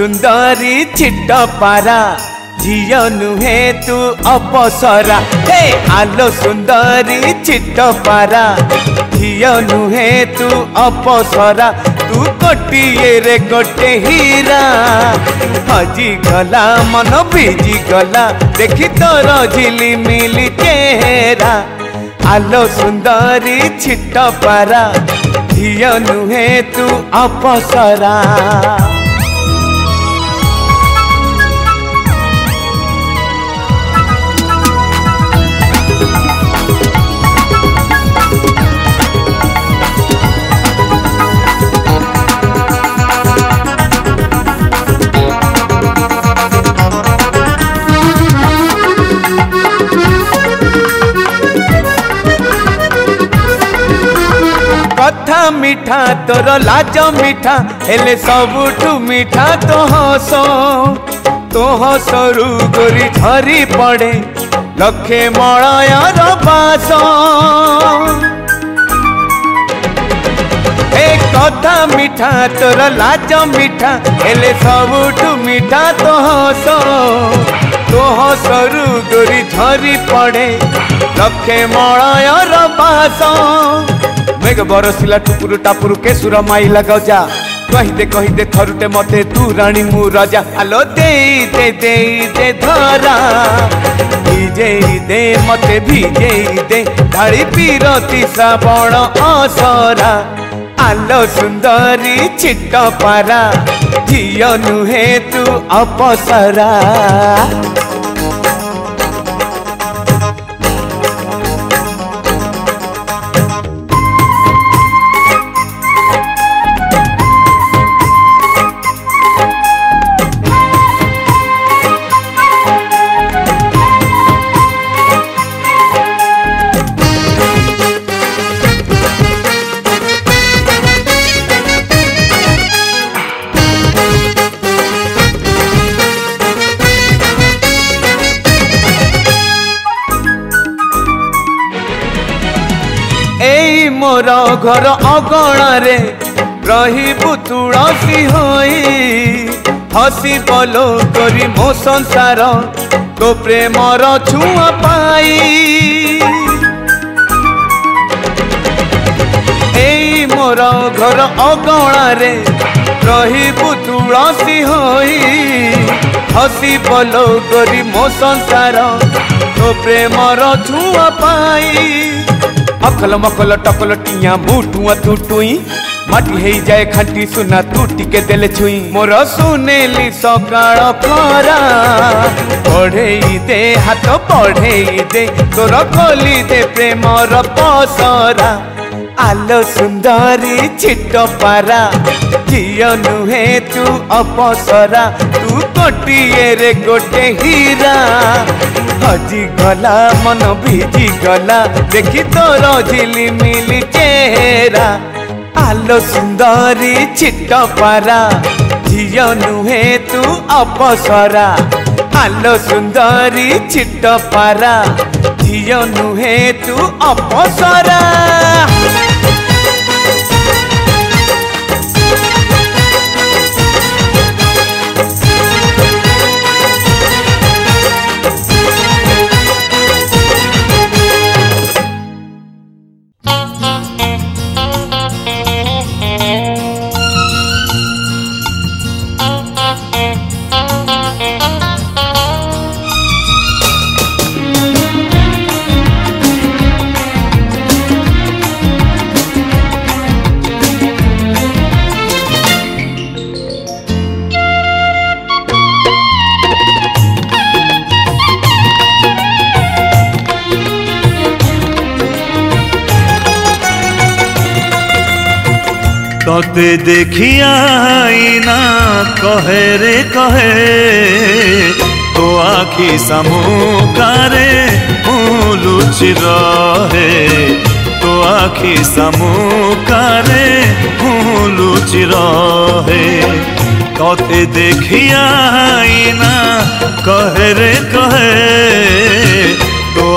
सुंदरी chit पारा झी नुहे तू अपसरा हे आलो सुंदरी चिट पारा झी नुहे तू अपसरा तू कटिए रे गोटे हीरा हजी गला मन भिजी गला देखी तोर झिली मिली चेहरा आलो सुंदरी छिट पारा झी नुहे तू अपसरा मीठा तोर लाज मीठा हेले सबुठू मीठा तो हस तो हसरु गोरी झरी पड़े लखे मलयर बास कथा मीठा तोर लाज मीठा हेले सबुठू मीठा तो हस द्रोह सरु दूरी धरी पड़े रखे मणयर पास मेघ बरसिला टुकुरु टापुरु केसुर माइला गजा कही दे कही दे खरुटे मते तू रानी मु राजा आलो दे दे दे दे धारा जे दे मते भी जे दे धाड़ी पीरती सबण असरा आलो सुंदरी चिट्टा पारा जियो नुहे तू अपसरा घर अगणाले रहिबुसी भसि पलौ गरि म संसार तु पासी भई हसि पलौ गरी मो संसार तो प्रेम र छु पा अखल मखल टकल टिया बूटुआ टूटुई মাটি হেই যায় খাঁটি সোনা তু টিকে দেলে ছুই মোর সুনেলি সকাল পরা পড়েই দে হাত পড়েই দে তোর খোলি দে প্রেমর পসরা আলো সুন্দরী ছিট পারা ঝিও নুহে তু অপসরা তু কোটিয়ে রে গোটে হীরা हजी गला मन भिजी गला देखी तोर झिलिमिल चेहरा आलो सुंदरी छिट पारा झी नुहे तू अपसरा आलो सुंदरी छिट पारा झियो नुहे तू अपसरा তোতে দেখিয়া আইনা কহে রে কহে তো আখি সামুকারে লুচি রহে তো আখি সামুকারে লুচি রহে তোতে দেখিয়া আইনা কহে রে কহে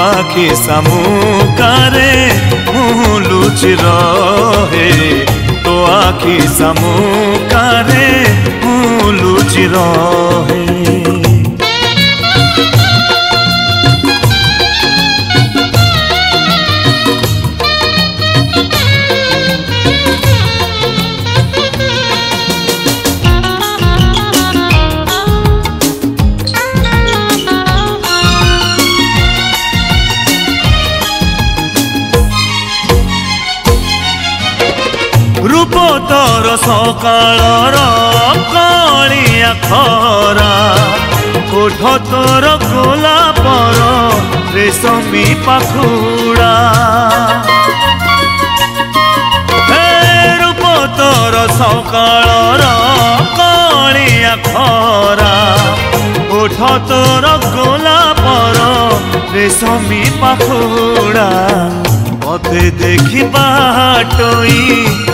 आखि सामु कारे मुँह लुच रहे तो आखि सामु कारे मुँह लुच रहे तर सकाल र कि आखरा गोठ तर गोलाप रेशमी पाखुरा सकाल र कि अखरा गोठ तर गोलाप रेशमी पाखुडा मते बाटोई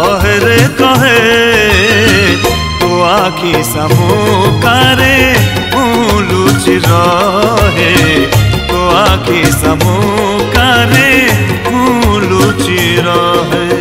कहे रे कहे तो आखि करे लुचि रहे तो आखि करे लुचि रहे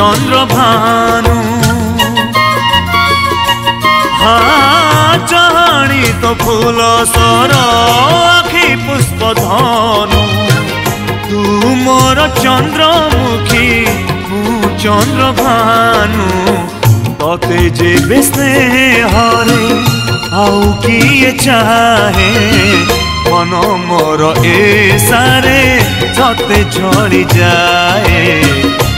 চন্দ্রভানু হা চাহাণী তো ফুল সর আখি পুষ্প ধনু তু মোর চন্দ্রমুখী মু চন্দ্রভানু ততে যে বিস্নেহরে আউ কিয়ে চাহে মন মোর এ সারে ততে ঝড়ি যায়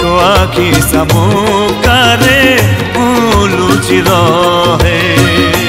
तो आखि समूह करे ऊलू चिरो है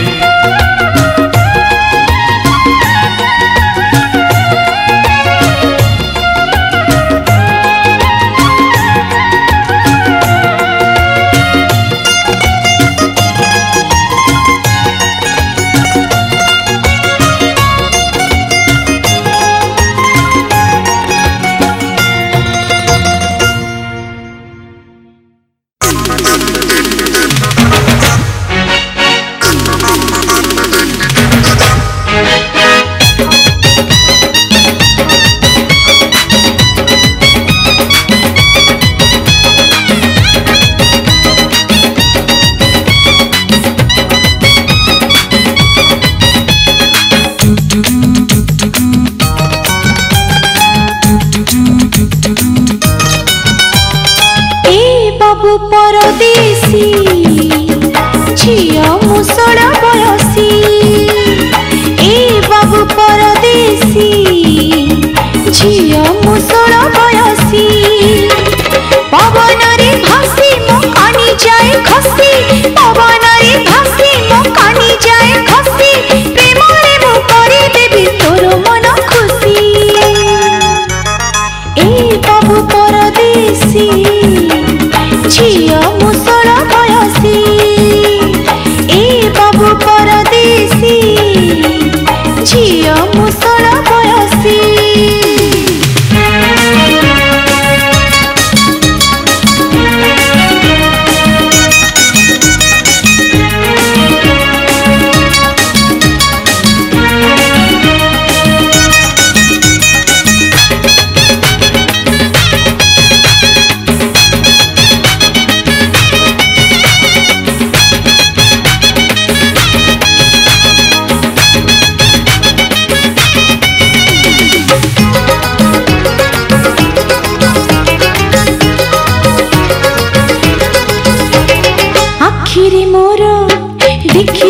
खसी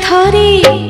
थोड़ी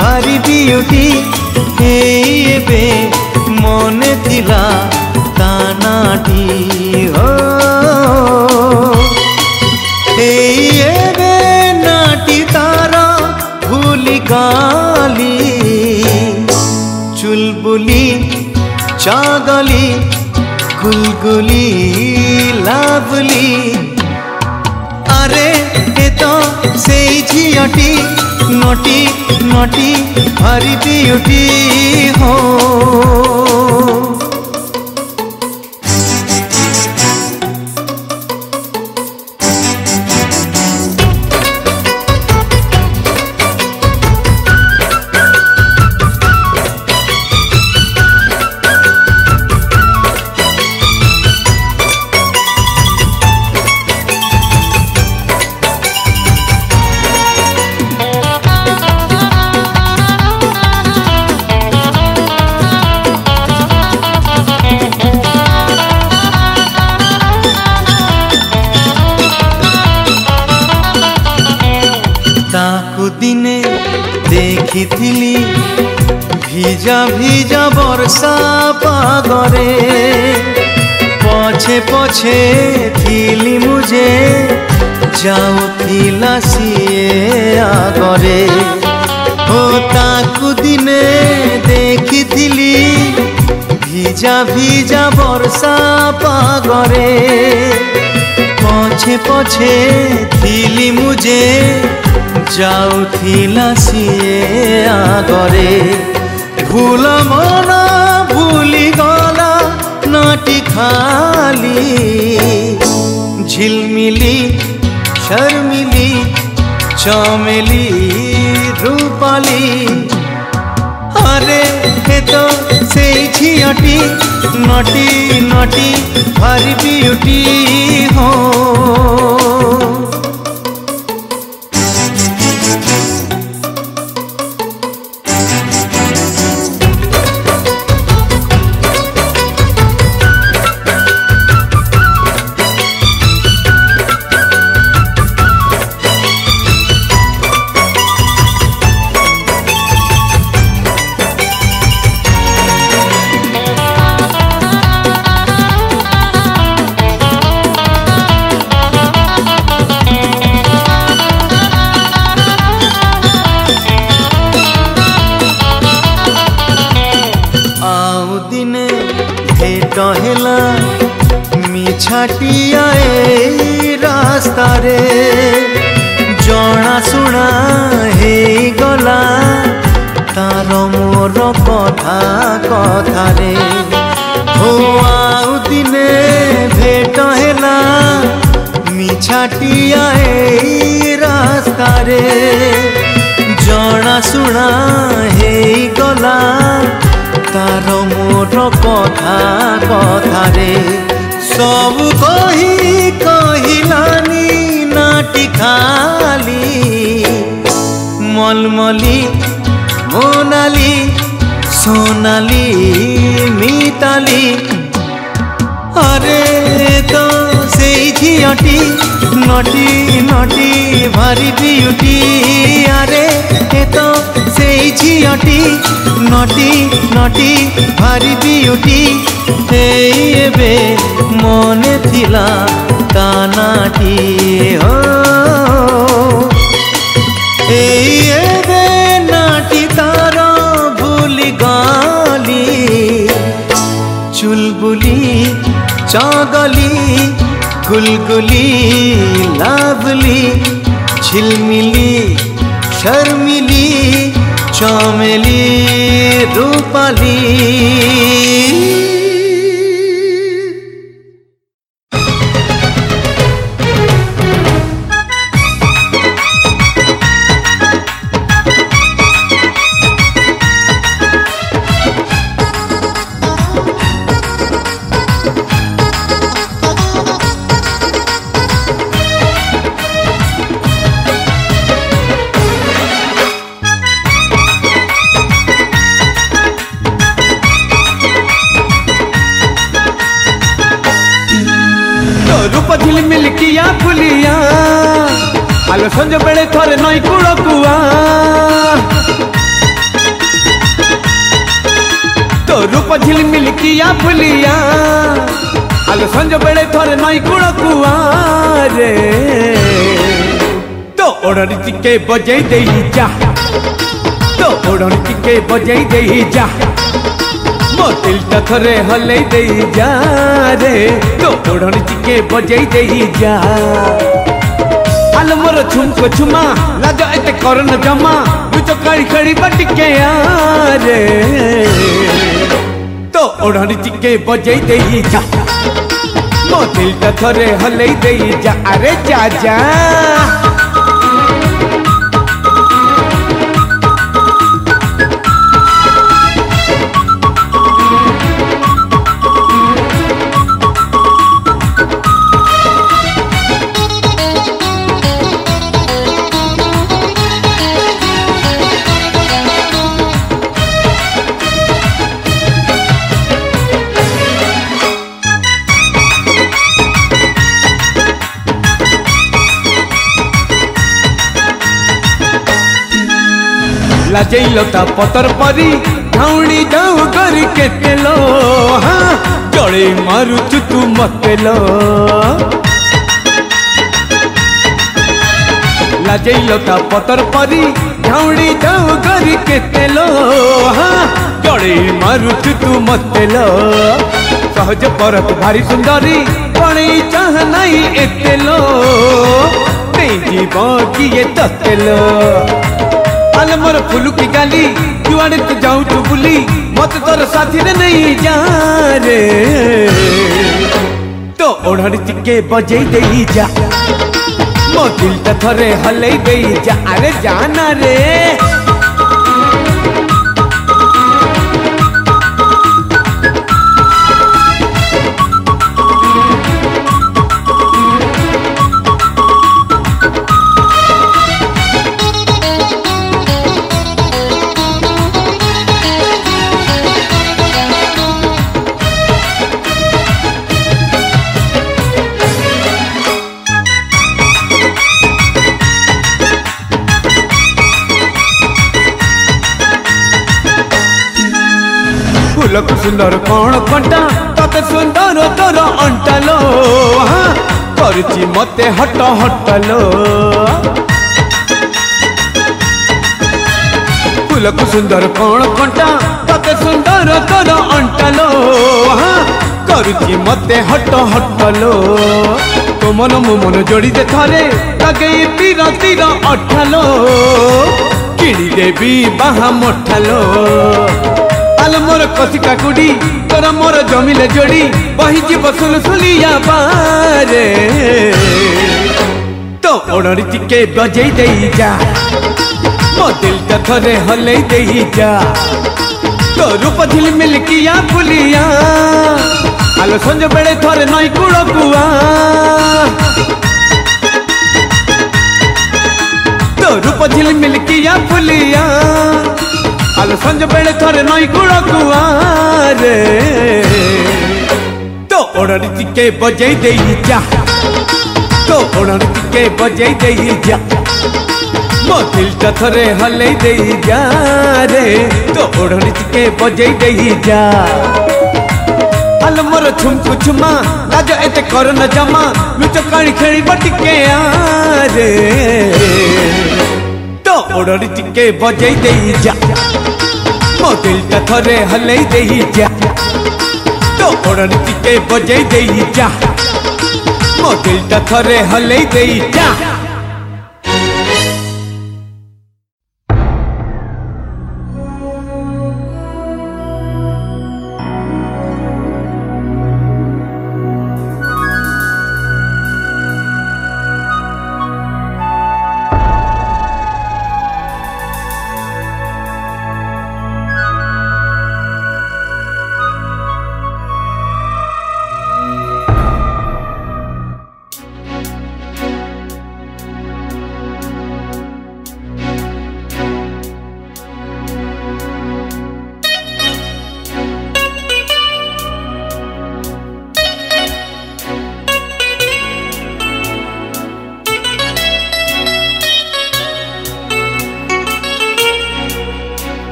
ಭಾರಿ ಬ್ಯೂಟಿ ಹೇಬೆ ಮೋನೆ ತಿಲ ತಾನಾಟಿ ಹೋ ಹೇಬೆ ನಾಟಿ ತಾರ ಭೂಲಿ ಕಾಲಿ চুলবুলি চাঁদলি গুলগুলি লাভলি আরে এ তো সেই ঝিয়াটি नोटी नोटी हरी ब्यूटी हो ପାଗରେ ପଛେ ପଛେ ଥିଲି ମୁଁ ଯେ ଯାଉଥିଲା ସିଏ ଆଗରେ ଭୁଲ ମନ ଭୁଲିଗଲା ନାଟି ଖାଲି ঝিলমিলি শর্মিলি চমেলি রূপালী ঘরে হেত সেই ঝিয়টি নটি নটি ভারি বিউটি হো কথা কথারে हो आउ दिने भेट हेला मिछाटिया ए रास्ता रे জনা শুনা হেই গলা তার মোট কথা কথা রে সব কহি কহিলানি নাটি খালি মলমলি মোনালি সোনালি মিতালি আরে তো সেই ঝিয়টি নটি নটি ভারি বিউটি আরে এ তো সেই ঝিয়টি নটি নটি ভারি বিউটি এই এবে মনে থিলা কানাটি হয় चौगली गुलगुली लाभली झिलमिली शर्मिली चौमेली रूपाली के दे जा तो दे जा मो दिल थरे हलई दे जा रे तो दे जा हाल मोर छुमा लाज एते करन जमा मुझ खड़ी खड़ी बटके तो ओढ़न टिके बजई दे जा मो दिल थरे हलई दे जा अरे जा जा लाजई लता पतर परी ढाउणी जाऊ कर केते हाँ, लो हां जळे तू मते लो लाजई लता पतर परी ढाउणी जाऊ कर केते हां जळे सहज परत भारी सुंदरी पणे चाह नाही एते लो नहीं किए आल मोर फुल की गाली जुआड़े तू तो जाऊ तू बुली मत तोर साथी रे नहीं जा रे तो ओढ़ड़ी टिके बजे देई जा मो दिल त थरे हले देई जा अरे जाना रे ଫୁଲକୁ ସୁନ୍ଦର କ'ଣ କଣ୍ଟା ତତେ ସୁନ୍ଦର ତୋର ଅଣ୍ଟାଲ କରୁଛି ମତେ ହଟ ହଟାଲ ଫୁଲକୁ ସୁନ୍ଦର କ'ଣ କଣ୍ଟା ତତେ ସୁନ୍ଦର ତୋର ଅଣ୍ଟାଲ କରୁଛି ମତେ ହଟ ହଟାଲ ତୋ ମନ ମୋ ମନ ଯୋଡ଼ିଦେ ଥରେ ଲଗେଇ ତୀର ତୀର ଅଠାଲ କିଣିଦେବି ବାହା ମଠାଲ आल मोर कसी काकुडी तर मोर जमिले जोड़ी बहिजी बसुल सुलिया पारे तो ओडरी टिके बजे दे जा मो दिल त थरे हले दे जा तो रूप दिल मिल किया भुलिया आल संज बेले थरे नई कुड़ कुआ तो रूप दिल मिल किया भुलिया आल संज बेले थरे नई गुड़ कुआरे तो ओडरी टिके बजे देई जा तो ओडरी टिके बजे देई जा मो दिल त हले देई जा रे तो ओडरी टिके बजे देई जा आल मोर छुम छुमा राज एते कर न जमा लुच काणी खेली बटी आ रे तो ओडरी टिके बजे देई जा मो दिल टा थरे हलई देही जा तो ओड़न टिके बजई देही जा मो दिल टा थरे हलई देही जा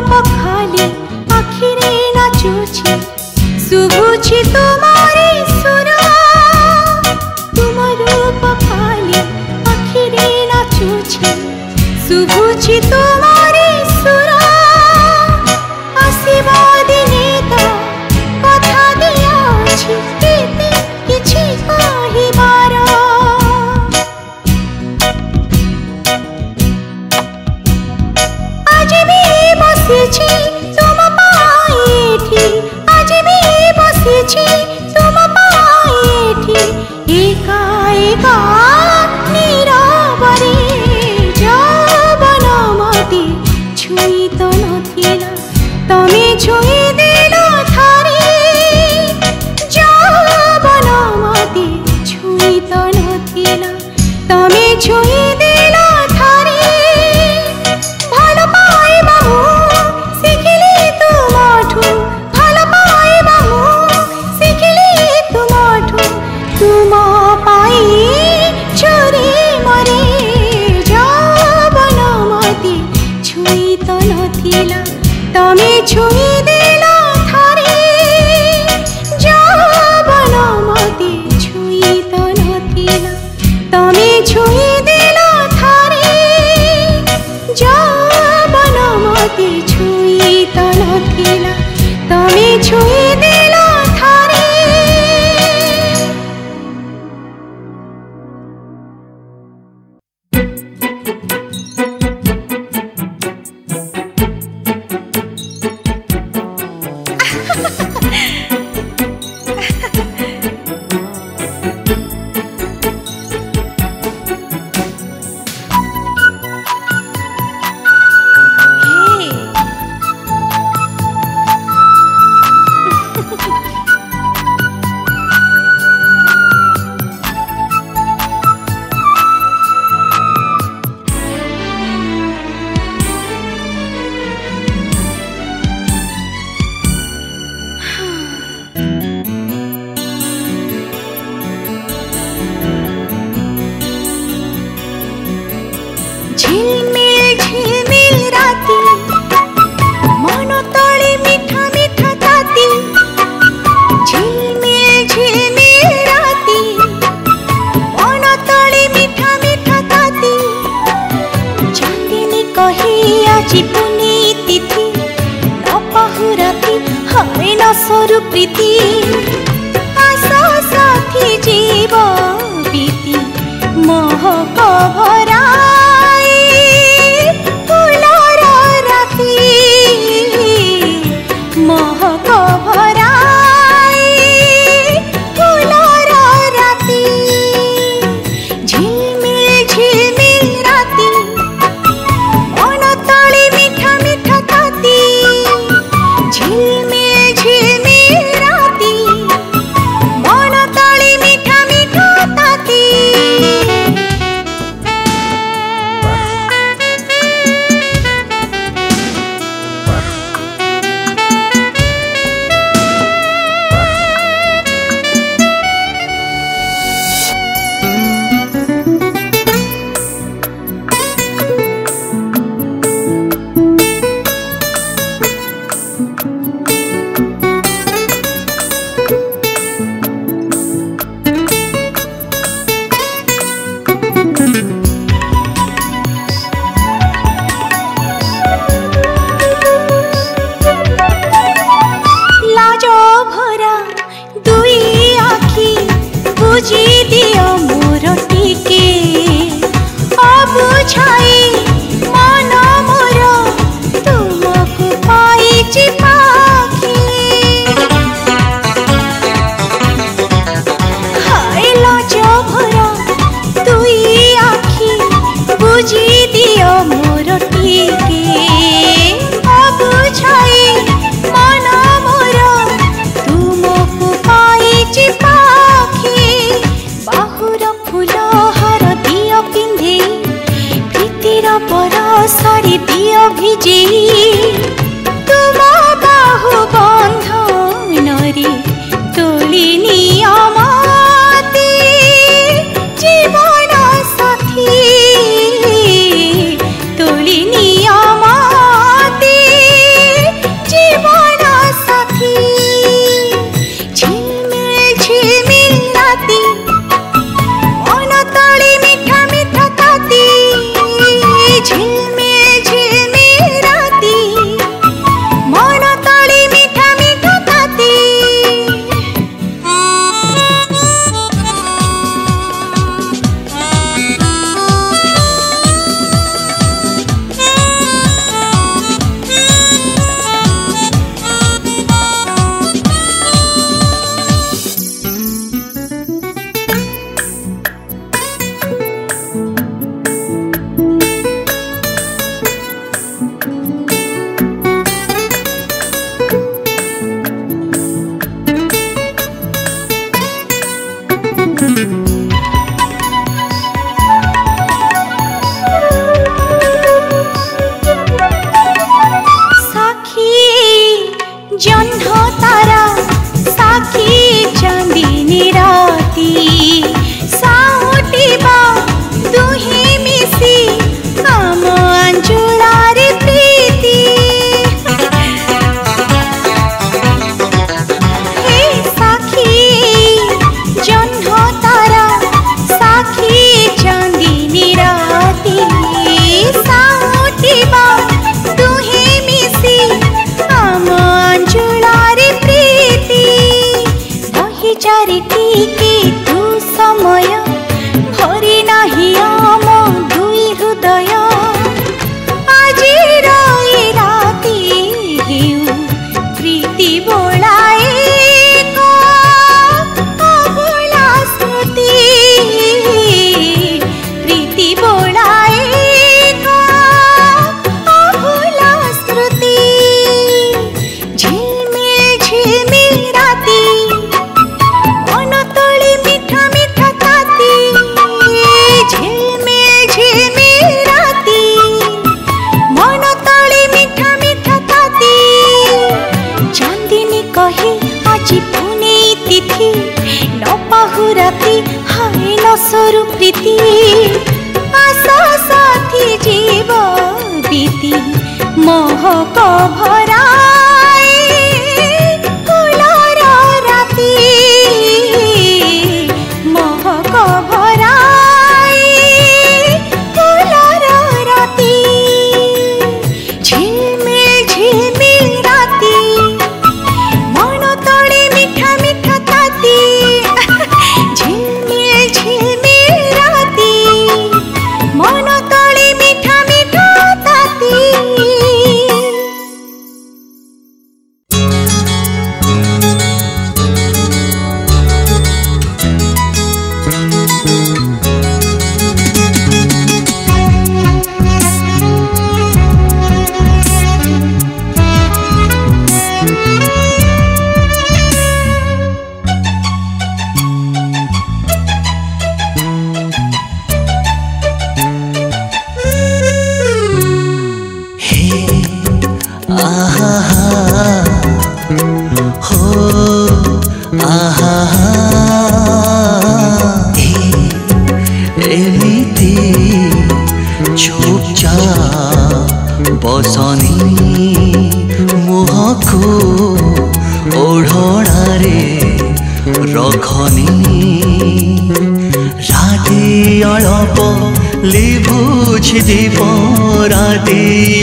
I'll poco.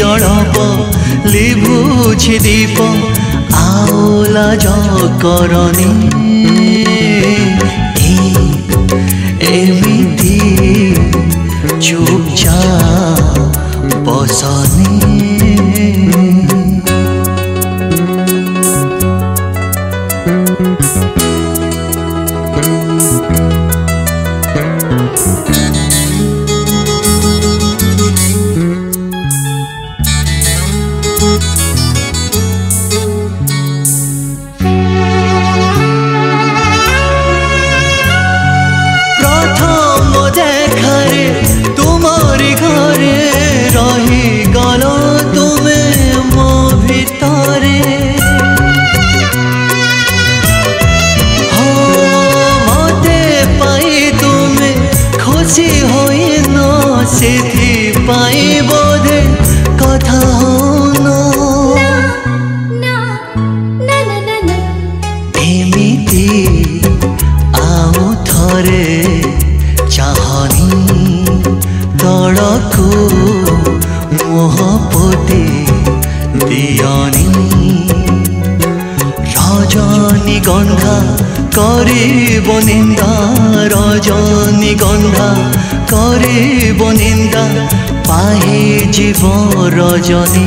ଅଳପ ଲିଭୁଛି ଦୀପ ଆଉ ଲାଜ କରନି ଏମିତି ଚୁପଚାପ ବସନି রজনী গন্ধা করে বনিন্দা রজনী গন্ধা করে বনিন্দা পাহে জীব রজনী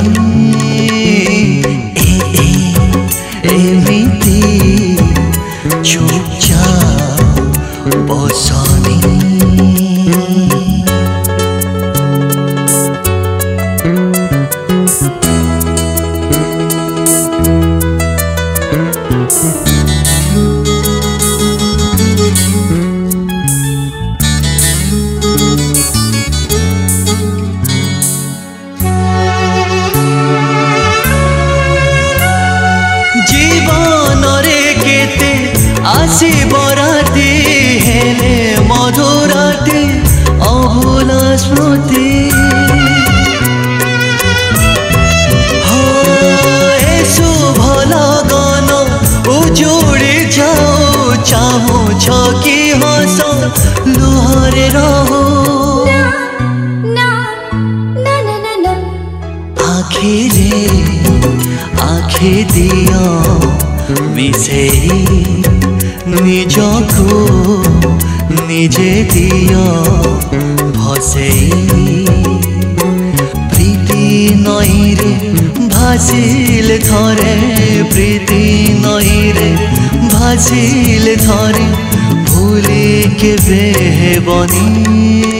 ମିଶେଇ ନିଜକୁ ନିଜେ ଦିଅ ଭସେଇ ପ୍ରୀତି ନଈରେ ଭାସିଲେ ଥରେ ପ୍ରୀତି ନଈରେ ଭାସିଲେ ଥରେ ভুলে কেবে বনী